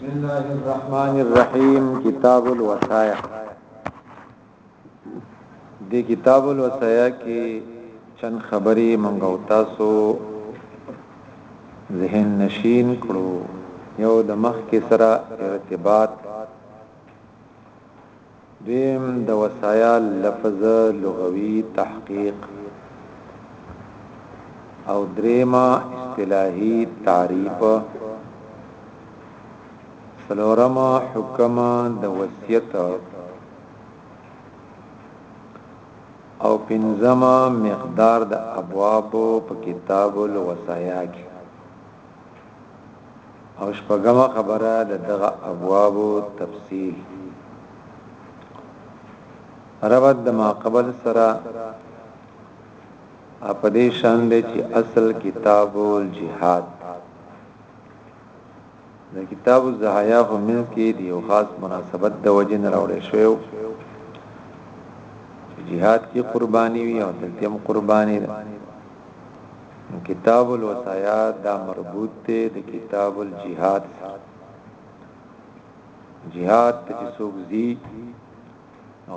بسم الله الرحمن الرحیم کتاب الوصایا د کتاب الوصایا کې چند خبرې منغو تاسو ذهن نشین کړو یو د مخ کې سره ارتباط دویم د وسایل لفظ لغوي تحقیق او دریم اصطلاحي تعریف سلورم حکم د وصیت او پنځم مقدار د ابواب په کتاب الوصایا کې او شپږم خبره د دغه ابواب تفصیل ربط د ما قبل سره په دې شان دی چې اصل کتاب الجihad د کتاب الزهایا په من کې دی یو خاص مناسبت د وجه نه راوړی شوی جهاد کی قربانی وی او دلته هم قربانی ده نو کتاب الوصايا دا مربوط دی د کتاب الجهاد سره جهاد ته چې څوک زی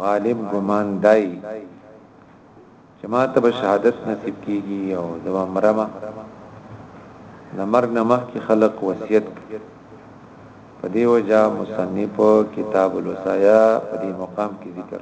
غالب ګمان دای چې ما ته به شهادت نصیب کیږي او زما مرما د مرګ نه مخکې خلق وصیت په دی وجه مصنف کتاب الوصایا په دی مقام کې ذکر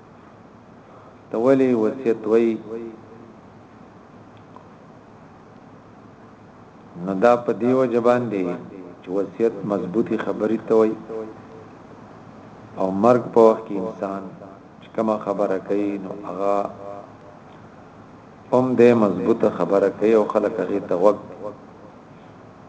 ته ولی وصیت وای نو دا په دیو جبان دی چې وصیت مضبوطی خبرې ته وای او مرګ په وخت کې انسان چې کومه خبره کوي نو هغه هم دې مضبوطه خبره کوي او خلک هغه ته وګ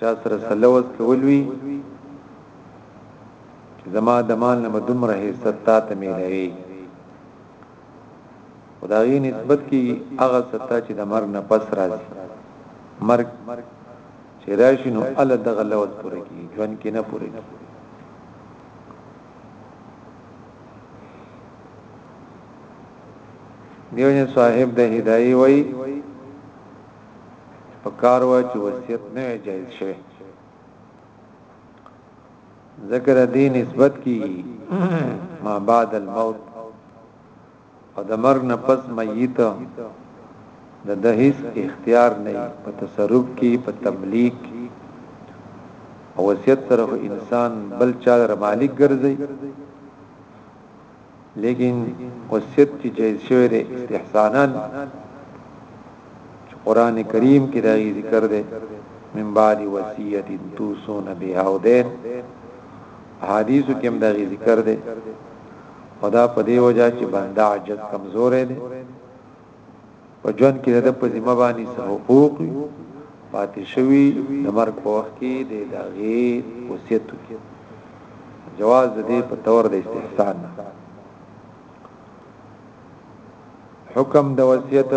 چا سره سلوز کول وی چې زما د مال نه دومره حصہ تا ته ملوي خدای نسبت کی هغه ستا چې د مرګ نه پس راځي مرګ چې راشي نو ال دغه لوز پوره کی ژوند کې نه پوره کی دیو صاحب د هدايه وای چې په کار وه چې وصیت نه وي جایز شوی ذکر دی نسبت کی ما بعد الموت او د مرګ نه پس میت د د هیڅ اختیار نه په تصرف کې په تملیک او وصیت طرف انسان بل چا مالک ګرځي لیکن وصیت چې جایز شوی دی استحساناً چې قران کریم کې دا ذکر دی من بعد وصیت توسون بها او دین حدیثو کې هم دا ذکر دی خدا په دی وجہ چې بنده عجز کمزور دی په ژوند کې د په ذمہ باندې څه حقوق پاتې شوی د مرګ په وخت کې د داغي وصیت جواز دې په تور د استحسان حکم د وصیت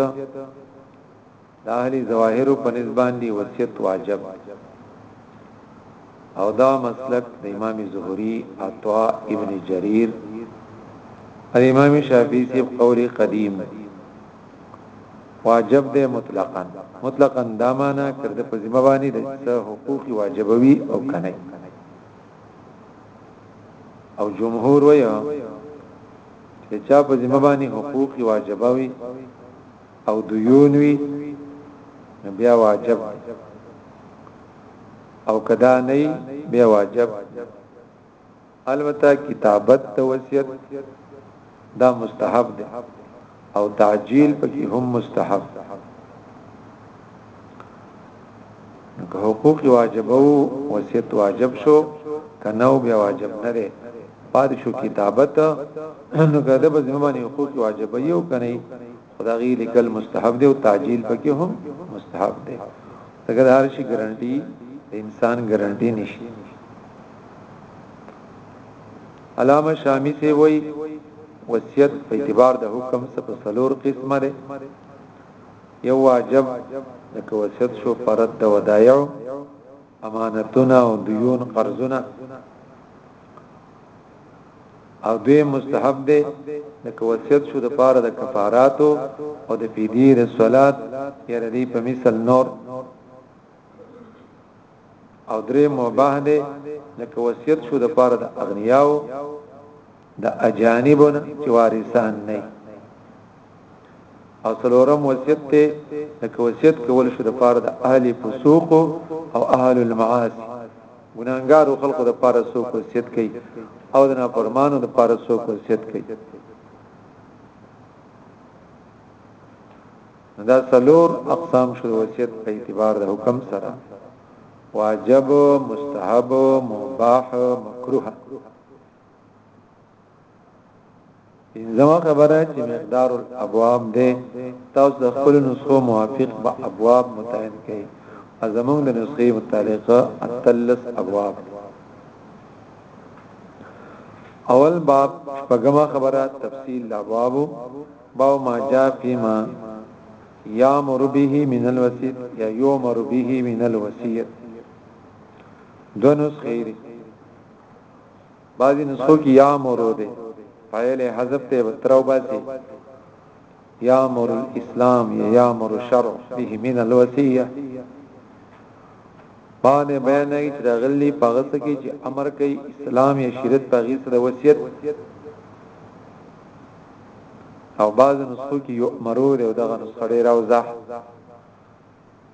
د اهلي ظواهر په نسبت باندې وصیت واجب او دا مسلک د امام زهري عطاء ابن جرير او امام شافعي سی قول قدیم واجب ده مطلقاً مطلقاً دا معنا کړد په ذمہ باندې د حقوق واجبوي او کنه او جمهور وایي چې چا په ذمہ باندې حقوق واجبوي او دیون وي بیا واجب دی او کدا نه بیا واجب البته کتابت د وصیت دا مستحب ده او تعجیل پکې هم مستحب نو که حقوق واجب او وصیت واجب شو کنه او بیا واجب نه ده پاد شو کتابت نو کده به زمونه حقوق واجب یو کنه خدای لیکل مستحب دی او تعجیل پکې هم مستحب دی څنګه هر شي ګارانټي انسان ګارانټي نشي علامه شامی سی وای وصیت په اعتبار د حکم څخه په سلور قسمه ده یو واجب لکه وصیت شو فرض د ودایع امانتونه او دیون قرضونه او دویم مستحب دی لکه وصیت شو د پاره د کفاراتو او د فدیه د صلات یا د دې په مثل نور او درې مباح دی لکه وصیت شو د پاره د اغنیاو د اجانبون چې وارثان نه او څلورم وصیت ته لکه وصیت کول شو د پاره د اهل فسوق او اهل المعاصی ګناهګارو خلقو د پاره څوک وصیت کوي او د نافرمانو د پاره څوک وصیت کوي دا څلور اقسام شو وصیت په اعتبار د حکم سره واجب مستحب مباح مکروه زما خبره چې مقدار الابواب ده تاسو د خپل نسخو موافق به ابواب متعین کړئ ازمون د نسخې متعلقه اتلس ابواب اول باب پغما خبره تفصیل الابواب باو ما جاء فيما يامر به من الوسيط یا يؤمر به من الوسيط دو نسخې بعضی نسخو کې یا مرو دی فاعل حذف ته بترو باسي یا مر الاسلام یا مر الشرع به من الوصيه باندې بیان نه چې غلي پغس کې چې امر کوي اسلام یا شریعت پغیس د وصیت او بعض نسخو کې یو مرور او دغه نسخه ډیر او زح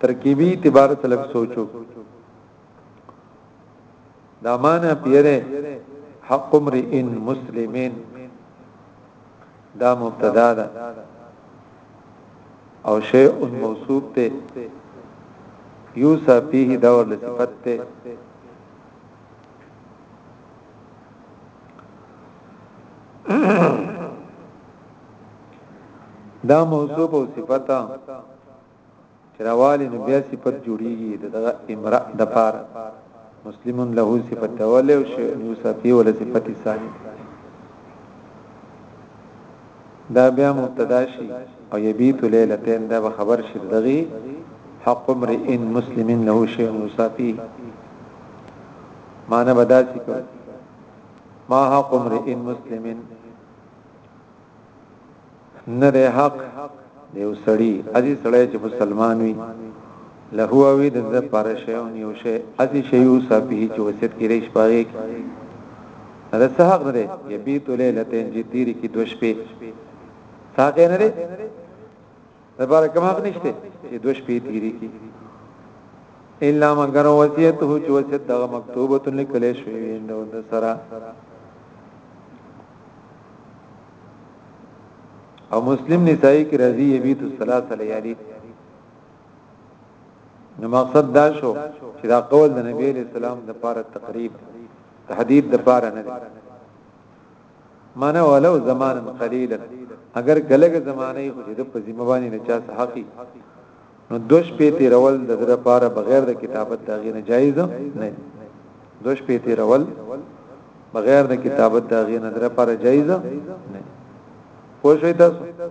ترکیبی اعتبار سره لږ سوچو دا معنا پیره حق امرئ مسلمین دا مبتدا ده او شیء موصوف ته یوسا فيه دور لصفت ته دا موصوف او صفتا چې راوالي نو بیا صفت جوړیږي دغه امرأ د پار مسلم له صفت اول او شی یوسفی ول صفت ثانی دا بیا مبتدا شي او یبیت لیلتین دا به خبر شي دغه حق امرئ مسلم له شی یوسفی معنی بداسي کوي ما حق امرئ مسلمن نه ده حق دیو سړی ازي سړی چې مسلمان وي له هو وی د پر شیون یو شی ازي شیو صافی چې وسیت کې ریش پاږي دا څه حق ده یبیت لیلتین چې تیری کې دوش په ساګه نه د بار کوم حق نشته چې دوه شپې تیری کی الا مگر وصیت هو چې وصیت د مکتوبه تل کله شوی نو د سره او مسلم نسائی کی رضی یبیت الثلاث لیالی نو مقصد دا شو چې دا قول د نبی علیہ السلام د پاره تقریب تحدید د پاره نه معنی ولو زمانن قلیلا اگر کلګ زمانه خو چې د په ذمہ باندې نه چا حقي نو دوش په تیرول د در لپاره بغیر د کتابت دا غي نه جایز نه دوش په تیرول بغیر د کتابت دا غي نه در لپاره جایز نه پوه شئ تاسو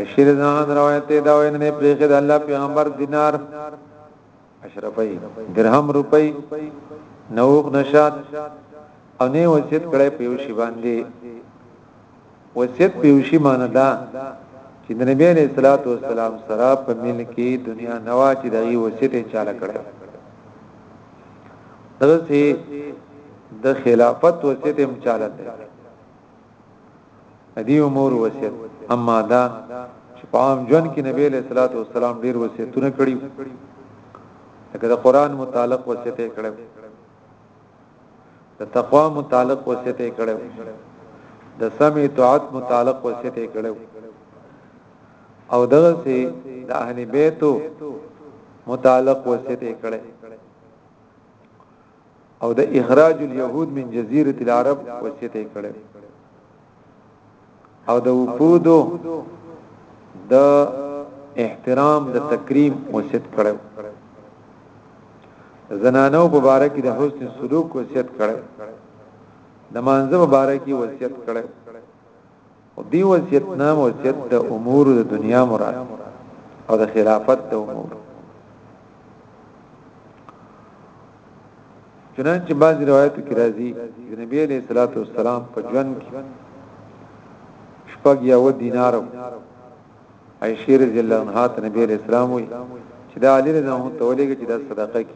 اشیر زمان روایت دا وین نه پریخه د الله پیغمبر دینار اشرفی درهم روپی نوخ نشات او نه وصیت کړي په یو شی باندې وصیت په یو شی معنی دا چې د نبی علیہ الصلوۃ والسلام سره په مل کې دنیا نوا چې د وصیت چاله کړي درسه د خلافت وصیت هم چاله کړي ادي امور وصیت اما دا چې په عام ژوند کې نبی له صلوات و سلام ډیر وصیتونه کړی لکه د قران متعلق وصیت کړو د تقوا متعلق وصیت کړو د سمع طاعت متعلق وصیت کړو او دغه سي د اهل بیتو متعلق وصیت کړو او د اخراج اليهود من جزيره العرب وصیت یې کړی او د وفودو د احترام د تکریم وصیت کړی زنانو په باره کې د حسن سلوک وصیت کړی د مانزه په باره کې وصیت کړی او دی وصیت نام وصیت د امور د دنیا مراد او د خلافت د امور چنانچه بعض روایتو کې راځي چې نبی عليه الصلاه والسلام په ژوند کې شپږ یو دینار عائشه رضی الله عنها ته نبی عليه السلام وي چې دا علی رضی الله عنه تولېږي چې دا صدقه کې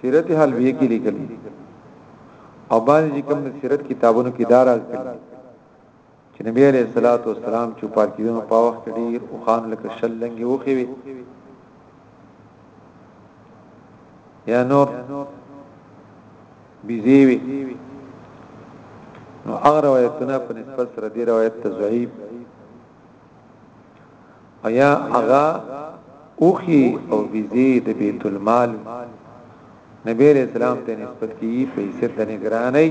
سیرت حلویه کې لیکل او باندې کوم سیرت کتابونو کې دار راځي چې نبی عليه الصلاه والسلام چې پاکیدو په وخت ډیر او خان لکه شل لنګي وخی وي یا نور بيزيوي نو هغه روایتونه په نسبت سره دی روایت ته ضعیف ایا اغا اوخي او بيزي د بیت المال نبی علیہ السلام ته نسبت کیږي په حیثیت د نگرانی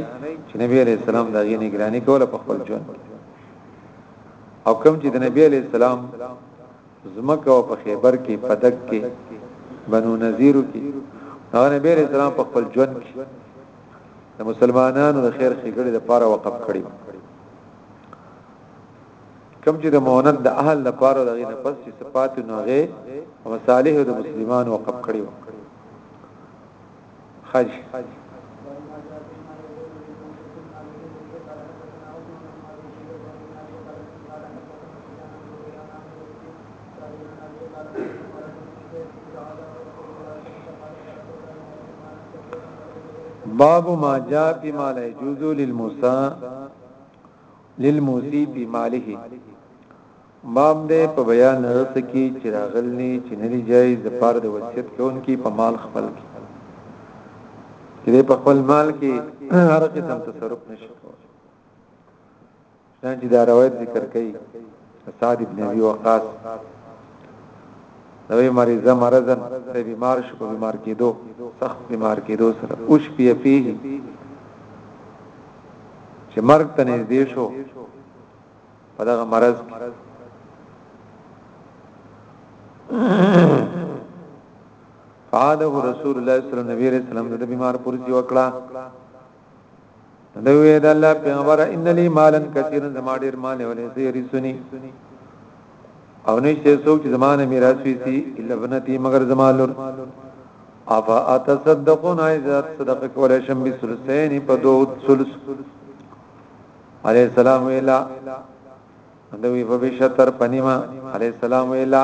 چې نبی علیہ السلام دغه نگرانی کوله په خپل ژوند او کوم چې د نبی علیہ السلام زمکه او په خیبر کې پدک کې بنو نذیر کې هغه نبی علیہ السلام په خپل ژوند کې د مسلمانانو د خیر خګړې لپاره وقف کړی کوم چې د مؤنث د اهل لپاره دغه نه پس چې صفات نو هغه او صالح د مسلمان وقف کړي وو حج باب ما جاء بما لا يجوز للموسى للموسی فی ماله باب دې په بیان رس کې چې راغلني چې نه دی جایز د پاره د وصیت کوونکی په مال خپل کې چې په خپل مال کې هر قسم تصرف نشي کولای ځان چې دا روایت ذکر کړي سعد ابن ابي وقاص دوی مریضه مرزن ته بیمار شو بیمار کېدو سخت بیمار کېدو سره اوش پی فيه چې مرګ ته نږدې شو په دغه مرز کې فاده رسول الله صلی الله علیه وسلم د بیمار پرځي وکړه نو وی د الله پیغمبر ان لی مالن کثیرن زما ډیر مال ولې سي رسونی او نشته څوک چې زمانه میراث وي سي الا ابنتی مگر زما لور افا اتصدقون عزت صدق کول شم بي ثلثین په دو ثلث علی السلام ویلا دوی په بشتر پنیما علی السلام ویلا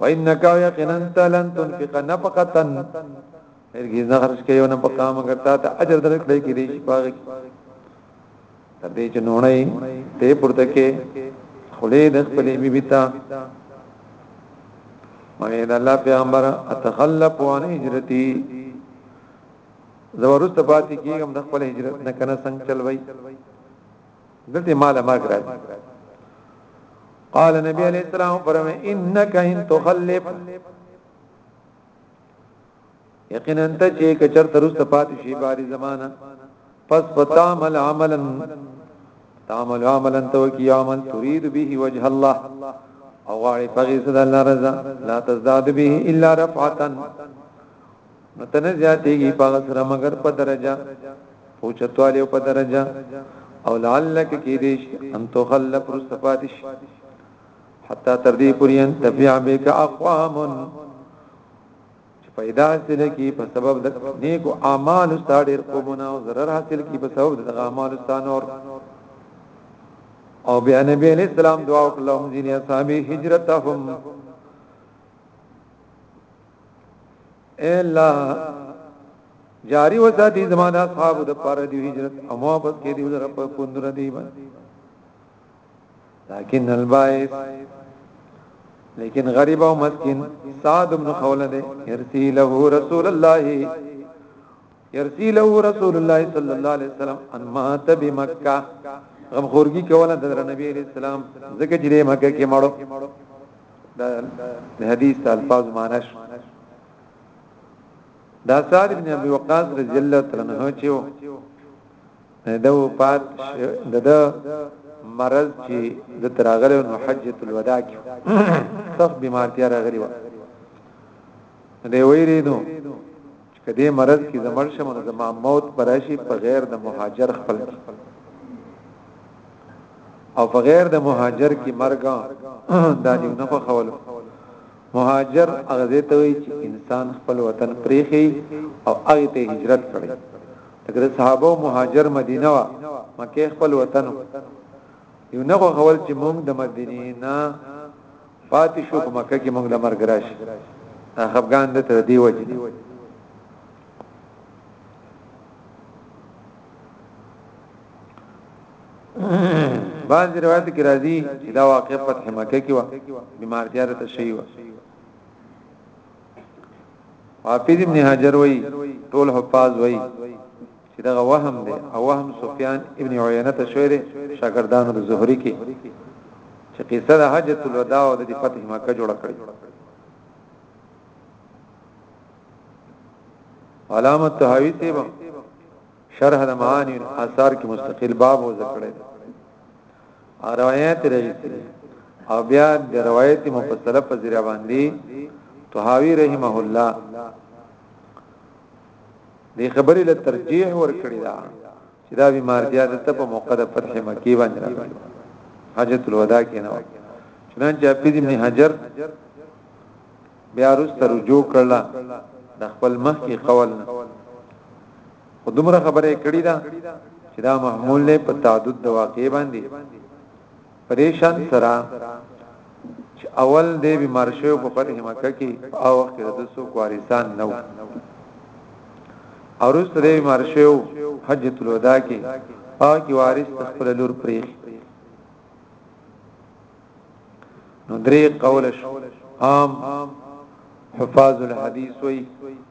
وانك يقينا انت لن تنفق نفقه هرگز نه خرج کوي نه پکا مگر تا ته اجر درکړي کې دي شپږ تر دې چې نوړې ته پورته کې خلې د خپلې بیبتا مې د الله پیغمبر اتخلف عن هجرتي زورست پاتې کېږم د خپل هجرت نه کنه څنګه چلوي دته مال مرګ راځي قال نبی علیہ السلام فرمه انک ان تخلف یقینا ته چې کچر ترست پات شي باري زمانہ پس بتعمل عملا تعمل عملا تو کی عمل تريد به وجه الله او غاړي پغې صد الله رضا لا تزداد به الا رفعتا نو تنه زیاتېږي په هغه سره مګر په درجه او چتوالی او په درجه او لعلک کې دې شي ان تخلف رستفاتش حتا تر دې پورې ان تفیع بک اقوام چې پیدا حاصل کی په سبب د نیکو اعمال ستاډر قومونه او ضرر حاصل کی په سبب د اعمال ستانور او بیا نبی علیہ السلام دعا وکړه هم ځینې اصحاب هجرتهم اے الله جاری وساتی زمانہ اصحاب د پاره دی هجرت او محبت کې دی در په کندره دی باندې لكن البائس لیکن غریب او مسکین سعد بن خوله دی يرثي له رسول الله يرثي له رسول الله صلى الله عليه وسلم ان مات بمکه غم خورګي کوله د نبی عليه السلام زکه جری مکه کې مړو دا د حدیث د الفاظ معنی شو دا سعد بن ابي وقاص رضی الله تعالی عنہ چې دا وفات دغه مرض چې د تراغله نو حجۃ الوداع کې سخت بیمارتیا راغلی و دی ویریدو که دې مرض کې زمړ شم نو زما موت براشي په غیر د مهاجر خپل کې او په غیر د مهاجر کې مرګ دا دی نه خو خول مهاجر هغه دې ته وي چې انسان خپل وطن پریخي او هغه ته هجرت کړي اگر صحابه مهاجر مدینه وا مکه خپل وطن یو نه خو خول چې مونږ د مدینې نه پاتې شو په مکه کې موږ له مرګ راشي دا خفګان د تر دی وجه دی بعض روایت کې راځي چې دا واقع فتح مکه کې و بیمارتیا ته شي و حافظ ابن حجر وای ټول حفاظ وای چی دغه وهم دی او وهم سفیان ابن عینه ته شوی دی شاګردانو د زهری کی چې قصه د حجۃ الوداع او د فتح مکه جوړه کړې علامه طحاوی ته به شرح د معانی اثار کې مستقل باب و ذکر دی او روایت رئیسی او بیا د روایت مفصله په ذریعہ باندې طحاوی رحمه الله دې خبرې له ترجیح ورکړی دا چې دا بیمار بیا د په موقع د فتح مکی باندې راغلی حاجت الوداع کې نه چنانچه په دې نه حجر بیا رسته رجوع کړل د خپل مخ کې قول نه خودمره خبره کړی دا چې دا محمول له په تعدد د واقع باندې په دې شان سره چې اول دې بیمار شو په فتح مکه کې په او وخت کې د سو کوارسان نو او رست دې بیمار شو حجۃ الوداع کې او کې وارث خپل لور پریخ نو درې قول شو عام حفاظ الحديث وي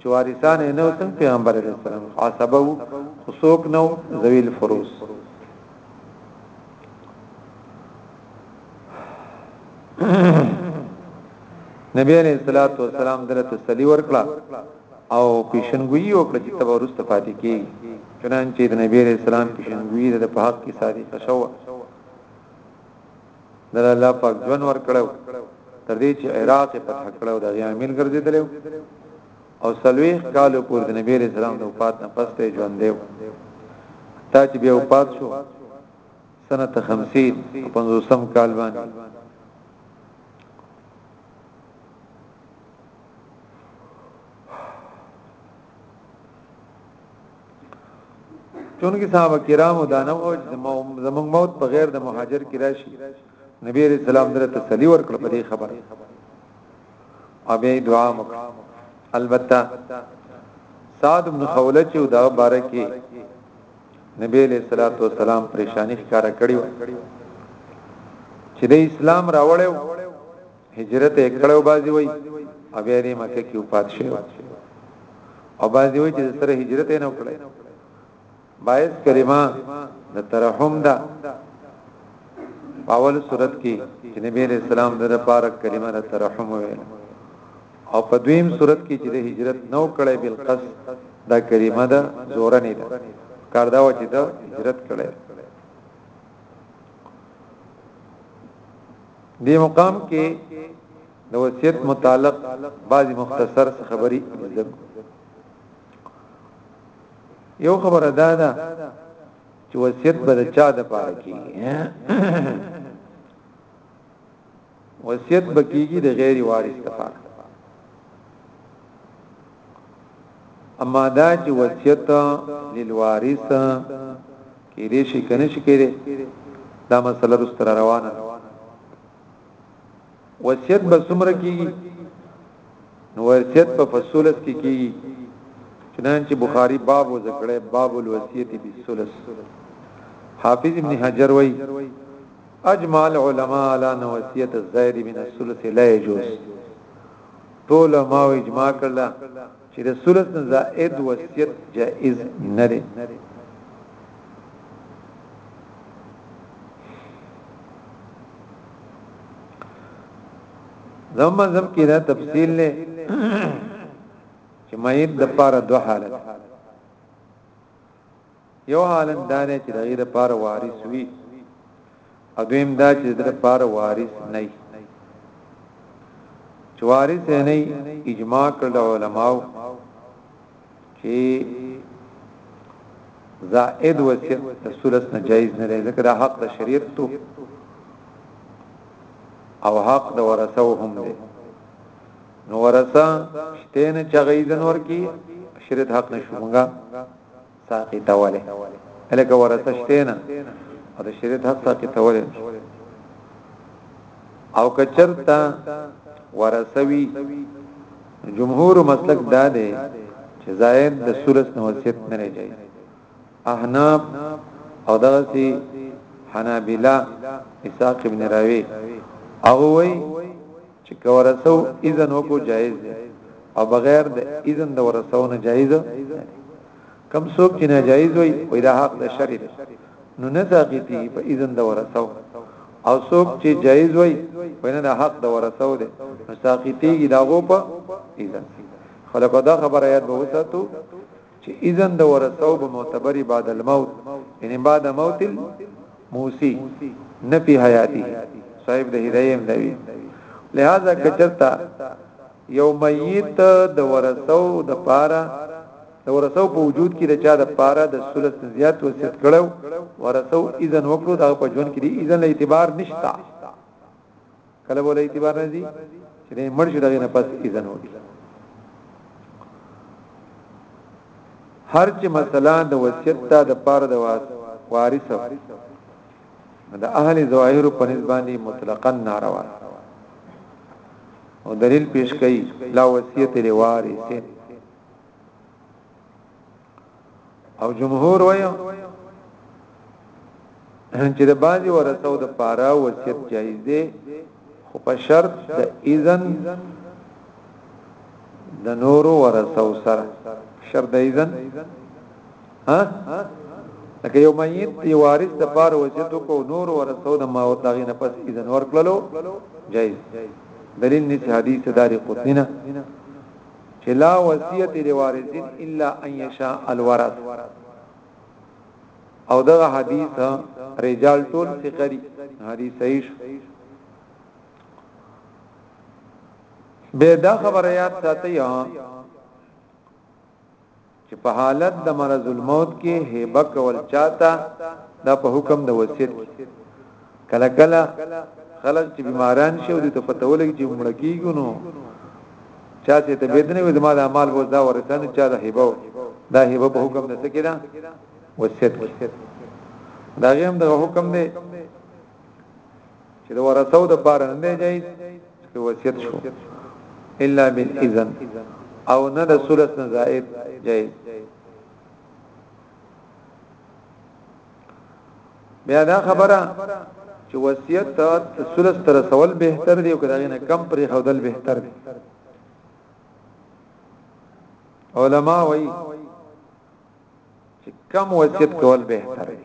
چې وارثان یې نو څنګه پیغمبر علیه السلام عصبه وو خو څوک نو ذویل فروس نبی علیہ الصلوۃ والسلام دله تسلی ورکړه او پیشنګوئی وکړه چې تبه ورسته پاتې کی چنانچې د نبی علیہ السلام پیشنګوئی د په حق کې صادقه شوه دله الله پاک ژوند ورکړو تر دې چې عراق فتح کړو د غیامین ګرځیدلو او سلويخ کالو پور د نبی رسول الله د وفات نه پس ته ژوند دیو تا چې بیا وفات شو سنه 50 50 کال باندې چونګي صاحب کرامو دا نه و زمون موت په غیر د مهاجر کې راشي نبی رسول الله دره تسلی ورکړ په دې خبره او به دعا مکړه البته سعد بن خوله چې دا بارکه نبی له صلوات و سلام پریشانی ښکارا کړی و چې د اسلام راوړیو هجرت یې کړو بازي وای او بیا دې مکه کې وفات شو او بازي وای چې سره هجرت یې نه وکړي باعث کلمه د ترحم ده باول صورت کې چې نبی عليه السلام د لپاره کلمه د ترحم ویل او په دویم صورت کې چې د هجرت نو کړي بل قص دا کلمه ده زور نه ده کار دا و چې د هجرت کړي دې مقام کې د وصیت متعلق بعضی مختصر خبري ذکر یو خبره ده ده چې وصیت به چا د پاره کیږي وصیت به کیږي د غیر وارث لپاره اما دا چې وصیت للوارث کې دې شي کنه شي کې دا مسله رستر روانه ده وصیت به څومره کیږي نو وصیت په فصولت کې کیږي چنانچه بخاری باب و ذکره باب الوصیت بالثلث حافظ ابن حجر وای اجمع العلماء على ان وصیت الزائد من الثلث لا يجوز ټول ما اجماع کړل چې د ثلث زائد وصیت جائز نه دی زم مذهب کې دا تفصیل نه چې مېت د پاره دوه حالت یو حالت دا دی چې دغه د پاره وارث وي او دویم دا چې د پاره وارث نه وي چې وارث نه اجماع کړل علماو چې زائد وصیت د ثلث نه جایز نه دی ځکه دا حق د شریعت تو او حق د ورثه هم دی نو ورسه شته نه چغې دن ورکی شریعت حق نشو مونږه ساقي تاواله الکه ورسه شته نه او د شریعت حق ساقي تاواله او کچرتا ورسوي جمهور مسلک دا دی چې زائد د سورس نو وصیت نه راځي احناب او دغسی حنابلہ اساق ابن راوی او وی چې که ورثو اذن وکړو جایز دی او بغیر د اذن د ورثو نه جایز کم څوک چې ناجایز وي وای دا حق د شرع دی نو نه ساقطي په اذن د ورثو او څوک چې جایز وي وینه د حق د ورثو دی نو ساقطيږي داغو په اذن خلکو دا خبره یاد به وساتو چې اذن د ورثو به معتبر بعد الموت یعنی بعد موت الموسی نه په حیاتی صاحب د هدایم دی لہذا کچرتا یو میت د ورثو د پاره د ورثو په وجود کې د چا د پاره د ثلث زیات وصیت کړو ورثو اذن وکړو دا په ژوند کې دی اذن اعتبار نشتا کله بوله اعتبار نه دي چې دې مړ شو دغه نه پس اذن وکړي هر چې مثلا د وصیت ته د پاره د وارث د اهل ظواهر په نسبانه مطلقاً ناروا او دلیل پیش کړي لا وصیت لوارث او جمهور وایو چې د باندې ورثو د پاره وصیت جایز دی خو په شرط د اذن د نورو ورثو سره شرط د اذن ها لکه یو میت دی وارث د پاره وصیت کو نور ورثو د ما او داغې نه پس اذن ورکړلو جایز دلیل نشي حدیث داری قطنه چې لا وصیت لوارثین الا ان یشاء الورث او دا حدیث رجال ټول ثقری حدیث صحیح به دا خبره یاد ساتي چې په حالت د مرض الموت کې هبه کول چاته دا په حکم د وصیت کې کله کله خلک چې بیماران شي او د تپتولګي چې مړ کیږي نو چا چې ته بيدنه وي زما د اعمال بوز دا ورسان چا د هبو دا هبو په حکم نه سکیدا وصیت دا غیم د حکم دی چې د ورثو د پاره نه دی جایز چې وصیت شو الا بالاذن او نه د ثلث نه زائد جایز بیا دا خبره چې وصیت ته ثلث تر سوال بهتر دی او کله نه کم پرې خودل بهتر دی علما وایي چې کم وصیت کول بهتر دی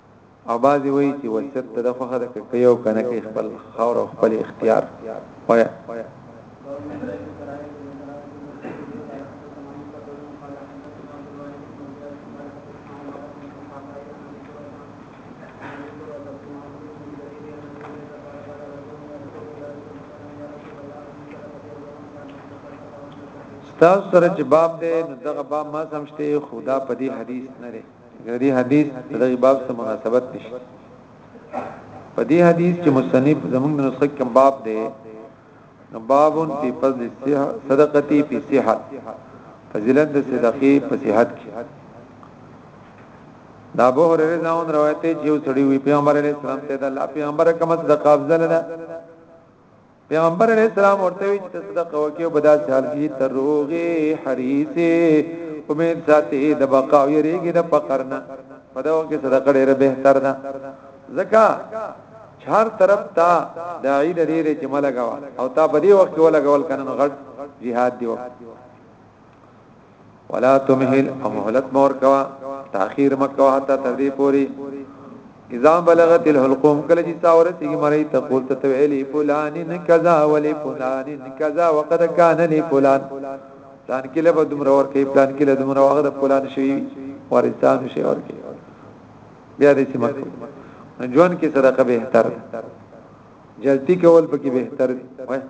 او بعضی وایي چې وصیت د خوخه د کوي او کنه کوي خپل خور او خپل اختیار وایي تاسو سره چې باب دی نو دغه باب ما سمشته خدا په دې حدیث نه لري د دې حدیث د دغه باب سره مناسبت نشته په دې حدیث کې مصنف زمونږ د نسخه کې باب دی نو بابون په فضل صدقتی په صحت فضیلت د صدقې په صحت کې دا به هر رضاون روایت چې یو سړی وی پیغمبر علیه السلام ته د الله پیغمبر کوم صدقه افضل ده پیغمبر علیہ السلام ورته وی چې صدقه وکیو په داسې حال کې تر روغي حریسه امید ساتي د بقا او یریږي د فقر نه په دغه کې صدقه ډیره بهتر ده زکا چار طرف تا د عید ډیره چې ملګوا او تا په دې وخت کې ولګول کنه غټ jihad دی وخت ولا تمهل او مهلت مور کوا تاخير مکو حتا تر دې پوري اذا بلغت الحلقوم کله چې تاورتي مړی ته قول ته ویلي فلان کذا ولي فلان کذا وقد كان لي فلان پلان کې له بدوم رور کې پلان کې له دوم رور د فلان شي ورثان شي ور کې بیا دې سمک ژوند کې صدقه به تر جلتی کول پکې به تر وای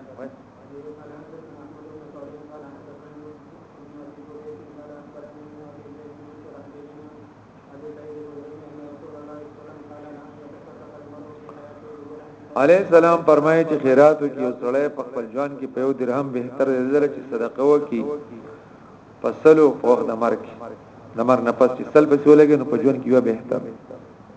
علی السلام فرمایي چې خیراتو کې وسړی په خپل ژوند کې په یو درهم به تر زر چې صدقه وکي پسلو په وخت د مرګ نمر نه پس چې سل بسولګي نو په ژوند کې یو به تر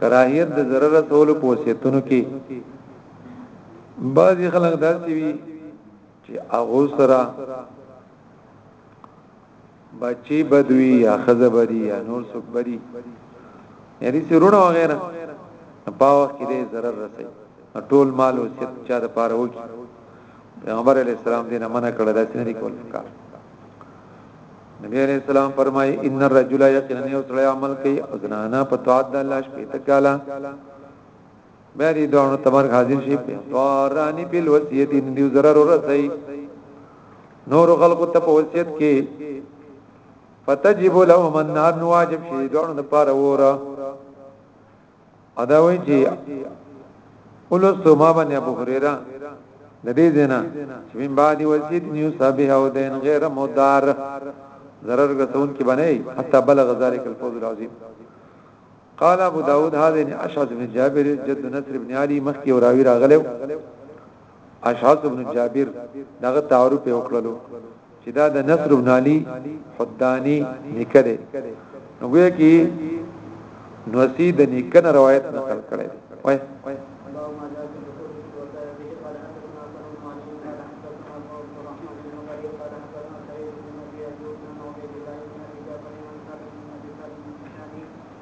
کراهیت د ضرر رسولو په وصیتونو کې بعضی خلک داسي وي چې هغه سره بچي بدوي یا خزبري یا نور څوک بري یعنی سرونه وغیرہ په وخت کې دې ضرر رسي ټول مال او ست چا د پاره وکي پیغمبر علی السلام دې نه منع کړل داسې نه کول کار نبی علیہ السلام فرمای ان الرجل یقینا یو سړی عمل کوي او زنانا په تواد د الله شپې ته کاله بیا دې دوه تمر حاضر شي په دورانی په وصیت دې ضرر ورسي نور خلق ته په وصیت کې فتجب لهم النار واجب شي دوه د پاره وره ادا وای چې اولس ما باندې ابو هريره د دې زنا چې من بعد وصیت نیو صاحب او دین غیر مدار ضرر غتون کې بنئ حتا بلغ ذلک الفوز العظیم قال ابو داود هذا اشعث بن جابر جد نصر بن علي مخي وراوي راغلو اشعث ابن جابر دغه تعارف وکړلو چې دا د نصر ابن علي حداني نکره نو ګویا کې نوسی د نکنه روایت نقل کړي وای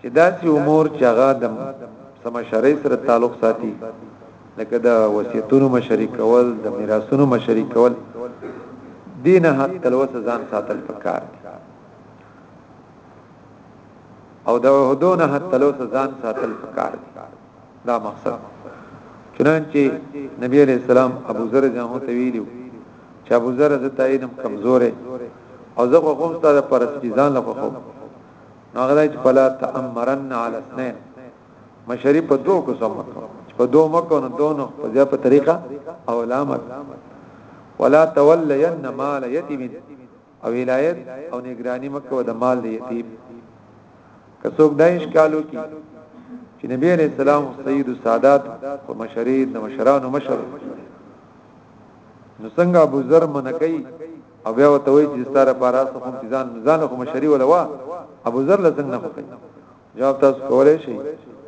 چې داسې امور چې هغه د سمشرۍ سره تعلق ساتي لکه د وصیتونو مشري کول د میراثونو مشري کول دینه حد تلوسه ځان ساتل پکار دي او د وحدونه حد تلوسه ځان ساتل پکار دي دا مقصد چنانچه نبی علیہ السلام ابو ذر جانو ته ویلو چې ابو ذر زه تعینم کمزورې او زه خو کوم ستاسو پر ځان له خو نو غلا چې فلا تامرن علی اثنين مشری په دوه کو سم چې په دوه مکو نو دونو په ځای په طریقه او علامت ولا تولین مال یتیم او ولایت او نگرانی مکو د مال د یتیم که څوک دایش کالو کی چې نبی علیہ السلام سید السادات او مشرید نو مشران مشر نو څنګه ابو ذر منکای او بیا وته وی چې ستاره پارا څخه هم ځان ځان کوم شری ولا وا ابو ذر لسنګ نه کوي جواب تاسو کولای شئ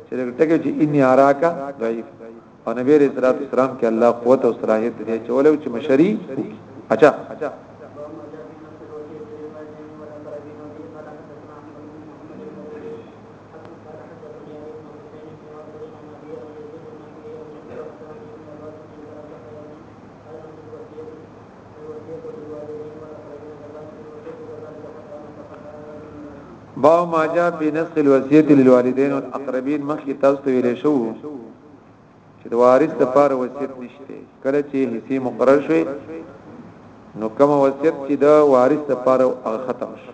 چې ټکه چې انی اراکا ضعیف او نبی رسول الله اسلام کې الله قوت او صلاحیت دی چې ولو چې مشری اچھا باو ما جاء فی نسخ الوصیت للوالدین والاقربین مخی تاسو ته ویل شو چې د وارث لپاره وصیت نشته کله چې حصے مقرر شوی نو کوم وصیت چې د وارث لپاره ختم شي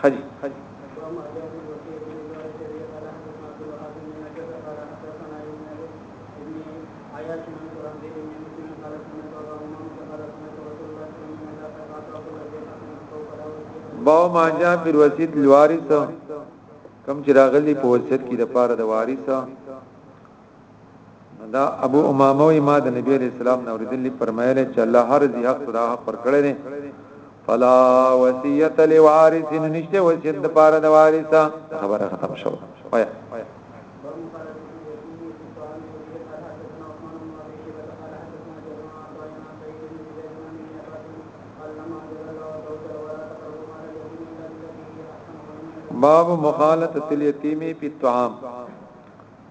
ښه دي. باو ما جاء فی الوسیط الوارث کم چې راغلی په وصیت کې د پاره د وارث دا ابو امامه وی ما د نبی علیہ السلام نه اوریدلی فرمایله چې الله هر ذی حق ته حق پر کړی دی فلا وصیت لوارث نشته وصیت د پاره د وارث خبره ختم شو وای باب مخالطه الیتیمی فی الطعام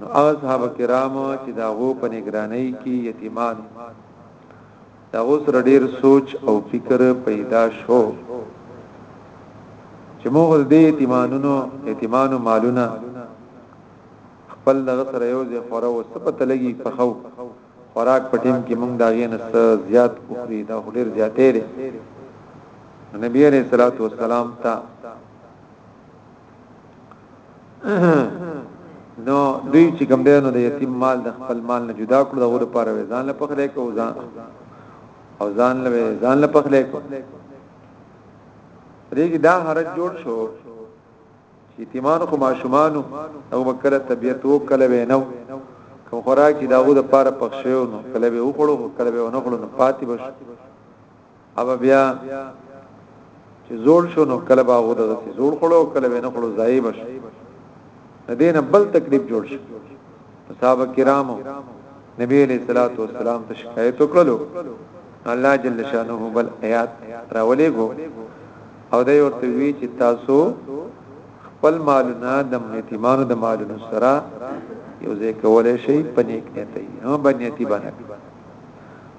نو هغه صحابه کرام چې دا غو په نگرانۍ کې یتیمان دا غو سره ډیر سوچ او فکر پیدا شو چې موږ دې یتیمانونو یتیمانو مالونه خپل دغه سره یو ځای خوره او سپته لګي په خو خوراک په ټیم کې موږ دا غي نه زیات وخوري دا ډیر زیاتې دي نبی عليه الصلاه والسلام ته نو دوی چې کوم دی نو د یتیم مال د خپل مال نه جدا کړو دغه لپاره ځان له پخله کو ځان او ځان له ځان له پخله کو ریګ دا حرج جوړ شو چې یتیمان خو ماشومانو او بکره طبيعت وو کله وینو کوم خوراک چې داغه د پاره پخښیو نو کله به وکړو کله به ونه کړو نو پاتې بش اوبه بیا چې زوړ شو نو کله به هغه د زوړ خړو کله به نه خړو ځای بش دینه بل تکلیف جوړ شي صحابه کرامو نبی علیہ الصلوۃ والسلام ته شکایت وکړو الله جل شانه بل آیات راولې گو او دا یو ته وی چې تاسو خپل مالونه د یتیمانو د مالونو سره یو ځای کولای شي پنیک نیتي نو باندې یتیمانه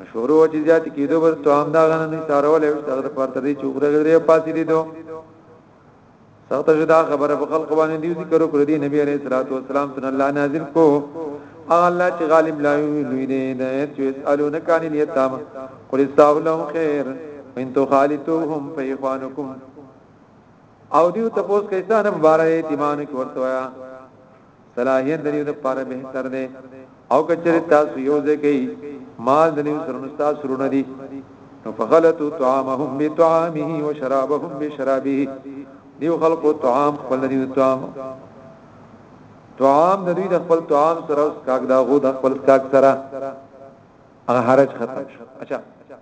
مشورو چې زیات کېدو بس ته هم دا غنه نه سارول او څنګه پر تدې چې وګړه غري پاتې دي دو سخت جدا خبره په خلق باندې دی ذکر کړ دی نبی عليه الصلاه والسلام ته الله نازل کو الله چې غالب لا وی دی نه چې اسالون کان الیتام قل استغفروا خیر ان تخالطوهم فیخوانکم او دیو تاسو کیسه نه مبارک ایمان کې ورته صلاحیت دریو د پاره بهتر دی او کچری تاسو یو ځکه مال دریو سرونه تاسو رونه دي نو فغلتو طعامهم بطعامه وشرابهم بشرابه دیو خلق طعام خپل دیو طعام طعام د دوی د خپل طعام سره اوس کاګ دا غو د خپل کاګ سره هغه حرج ختم شو اچھا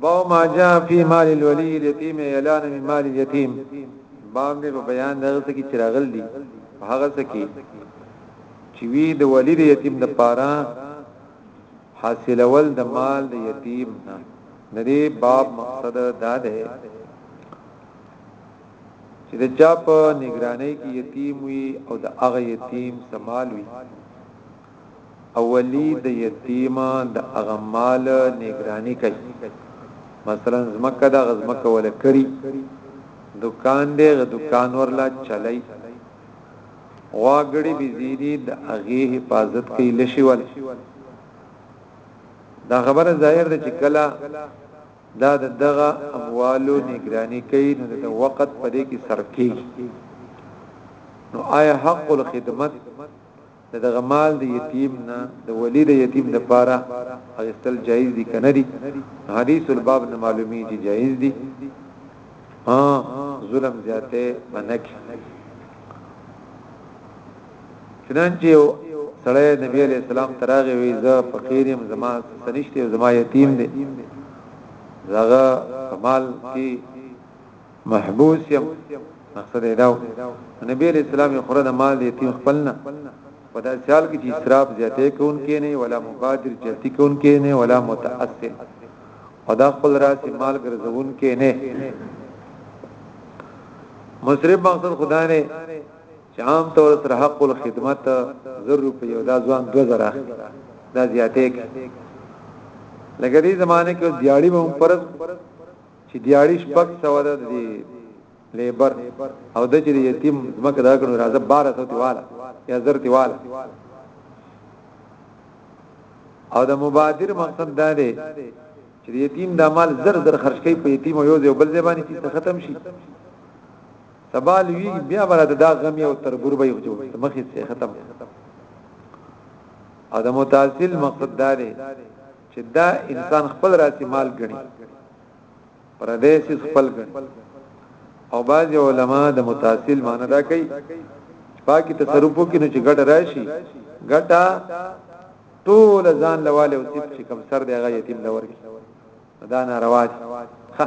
باب ما جاء فی مال الولی الیتیم اعلان من مال الیتیم باب دې په بیان دغه څه کې چراغل دي هغه څه کې چې وی د ولی د یتیم د پاره حاصلول د مال د یتیم نه د دې باب مقصد دا ده چې د چا په نگرانۍ کې یتیم وي او د هغه یتیم سمال وي اولی د یتیم د هغه مال نګرانی کوي مثلا زمکه ده هغه زمکه وله کری دکان دی هغه دکان ورله چلی غوا ګړي بزیری د هغه حفاظت کوي لشي ول دا خبره ظاهر ده چې کله دا د دغه اموالو نگرانی کوي نو د وخت په دې کې سرکی نو آیا حق الخدمت د دغه مال د یتیم نه د ولی د یتیم د پاره اغستل جایز دي کنه دي حدیث الباب نه معلومی چې جایز دي ها ظلم زیاته منک چنانچه یو سړی نبی علی السلام تراغه وی زه فقیر یم زما سنشته زما یتیم دی زغه کمال کی محبوس يم مقصد یې داو نبی علیہ السلام یې خره د مال یتیم خپل نه په دا سیال کې چې اسراف زیاتې کوونکې نه ولا مبادر جلتی کوونکې نه ولا متأثر او دا خپل راس مال ګرځونکې نه مصرف مقصد خدا نه چې عام طور سره حق الخدمت زر روپۍ او دا ځوان 2000 اخلي دا زیاتې کې لګري زمانه کې دیاړي به فرض چې دیاړي شپږ سوه ده دی لیبر او د چې یتیم زمکه دا کړو راځه 1200 تیواله یا زر تیواله او د مبادر مقصد دا دی چې یتیم د مال زر زر خرج کوي په یتیم یو ځای بل ځای باندې چې ختم شي سبال وی بیا برات دا غم یو تر ګربه یو جو مخې ختم او د متاصل مقصد دا دی چې دا انسان خپل راسي مال غني پردې سي خپل غني او بعض علما د متاصل معنی دا کوي پاکي تصرفو کې نو چې ګټه راشي ګټه ټول ځان لواله او سپ چې کم سر دی هغه یتیم لور کی دا نه رواج ها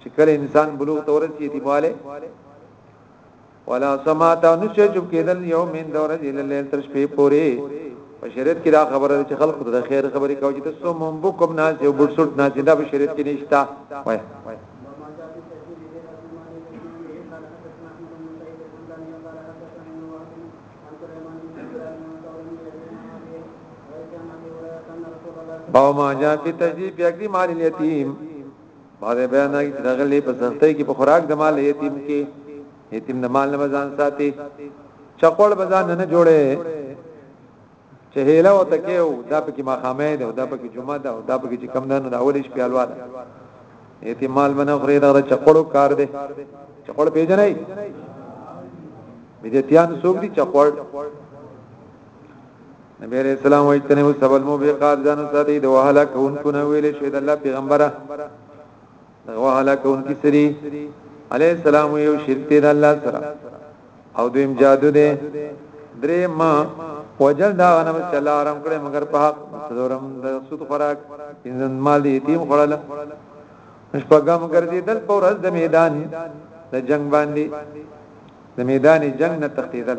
چې کله انسان بلوغ ته ورسي یتیمواله ولا سماتا نشه چوب کېدل یو من دور دی لیل تر شپې پورې په شریعت کې دا خبره چې خلق د خیر خبرې کوي چې تاسو مونږ بکم نه چې بوټسټ نه چې دا په شریعت کې نشتا وای او ما جاء في تجديد يقدم على اليتيم بعضې بیا نه چې دغلې په سختۍ کې په خوراک د مال یتیم کې یتیم د مال نه بزان ساتي چقول بزان نه جوړه چې هیله او تکیو دا پکې ماخامه ده او دا پکې جمعه ده او دا پکې چې کم دنو دا اولش پیالوا ده یتیم مال منه غری دا چقولو کار ده چقول پیژنې بدیتیان سوق دي چقول نبی رسول الله وایي تنه سبب مو به قاد ځان ساتي د وهلا کون کو نه ویل شي د الله پیغمبره د وهلا کون کی سری علی السلام یو شرک دی د الله سره او دویم جادو دی درې ما وجل دا غنم چې الله آرام کړي مگر په حق څورم د سود خوراک انسان مال دی یتیم خړل شپږم ګرځي دل پورز د میدان د جنگ باندې د میدان جنگ نه تختیدل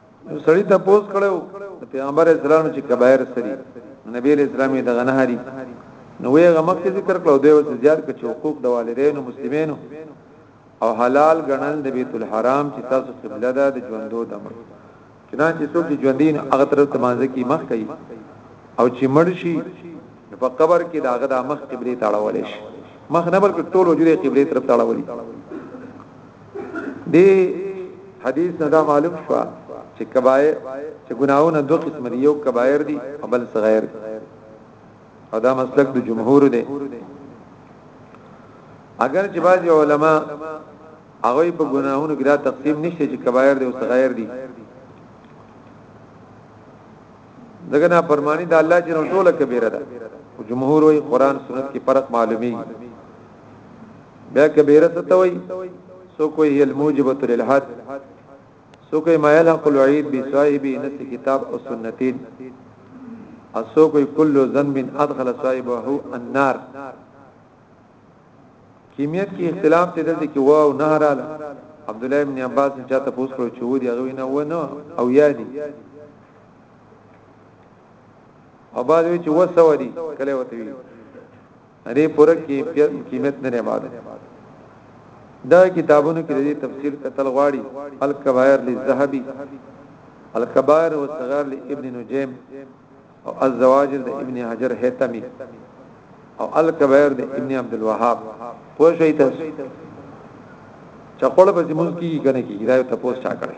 نو سړی ته پوس کړو پیغمبر اسلام چې کبایر سری نبی اسلامي دغه نه هري نو وی غمک ذکر کړو دی او زیات کچ حقوق د والدینو مسلمانینو او حلال غنل د بیت الحرام چې تاسو قبله ده د ژوندو د مړ چنانچه څوک چې ژوندین هغه طرف ته مانځي کی مخ کوي او چې مړ شي په قبر کې داغه د مخ قبله تاړول شي مخ نه بلکې ټول وجوه قبله طرف تاړول شي دی حدیث نه دا معلوم شو چې کبایر چې ګناونه دوه قسم دي یو کبایر دي او بل صغیر دي او دا مسلک د جمهور دی اگر چې بعض علما هغه په ګناهونو کې دا تقسیم نشته چې کبایر دي او صغیر دي دغه نه پرمانی د الله جن ټوله کبیره ده جمهور وی قران سنت کې فرق معلومي بیا کبیره څه توي سو کوئی الموجبه للحد سو کوئی ما يلحق الوعید بصاحبه نس کتاب او سنتین اسو کوئی کل ذنب ادخل صاحبه النار کیمیت کې اختلاف ته دلته کې واو نه رااله عبد الله ابن عباس چې تاسو پوښتنه کړو چې و دي هغه نه و نه او یا دي او بعد وی چې وسوري کله وته وی دې پوره کې قیمت نه معلوم دا کتابونو کې دې تفسیر قتل غواړي الکبائر للذهبي الکبائر والصغار لابن نجيم او الزواجر د ابن حجر هیتمی او الکبائر د ابن عبد الوهاب پوه شئ تاسو چقول به زموږ کې کنه کې دا ته پوسټ چا کړی